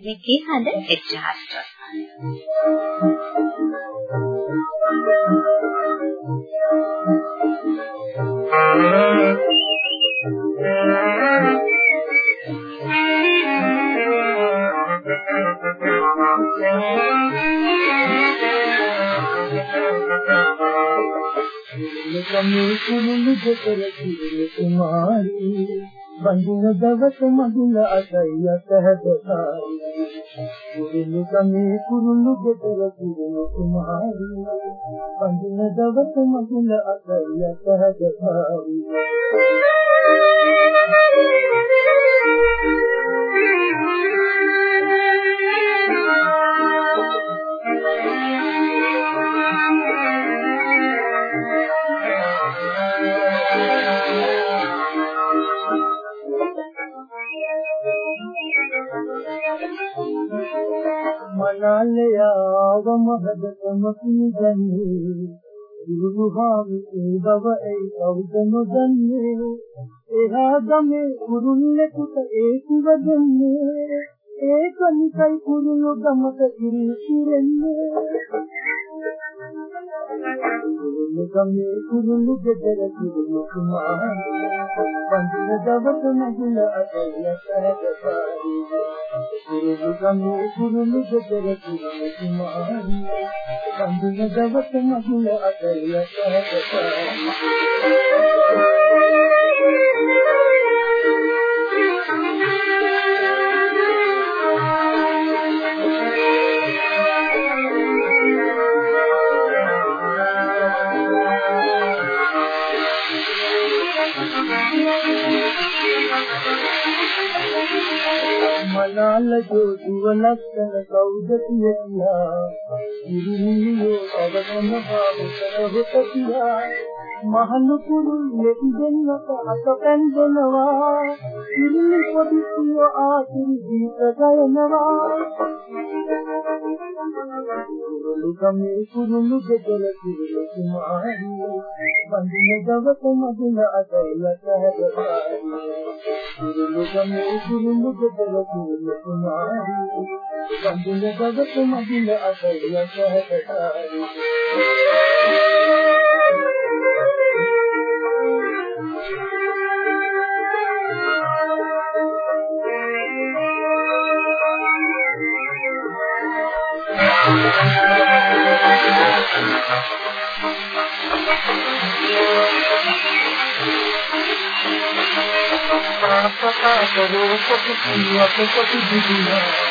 මේකේ හද එච්චහස්ත. කමේ කුරුළු දෙකර කිරි කුමාරී බඳින දවස මගුල අසයි අතහැදකාරී කුරුළු කමේ කුරුළු දෙකර කිරි කුමාරී. බඳින දවස මගුල අසයි අතහැදකාරී මනාලයාව මහදකම පිළිගන්නේ ඉරුහාමි බව ඒ කවුද නොදන්නේ එහා ගමේ කුරුල්ලෙකුට ඒ කිවදන්නේ ඒක නිකයි කුරුළු ගමක ඉරි ඉරෙන්නේ ගමේ කුරුළු ගෙදර කුරුළු කුමාරී පන්දින දවස මගුල අතලිය සරකපාරි කුරුළු ගමේ කුරුළු ගෙදර කුරුළු කුමාරී පන්දින දවස මගුල අතලිය සරකපාරි මනාල ජෝතිව ලක්ෂණ කවුද කියලා ඉරිනියෝ අවගම භාවතර හොත කියලා මහලු කුරුල්ලෙක් දෙන්නක අත පැන්දෙනවා. ඉරිනි පොඩිසිය ආසිරි දීප ගයනවා. කුරුළු කමේ කුරුළු දෙදල කුරුළු කුමාරී බඳින දවස මගුල අතලට හැදපාරි කුරුළු කමේ කුරුළු දෙදල කුරුළු කුමාරී බඳින දවස මගුල අතලට හැදපාරි කරු කොට කිය කොට දිදිනා